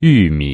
玉米。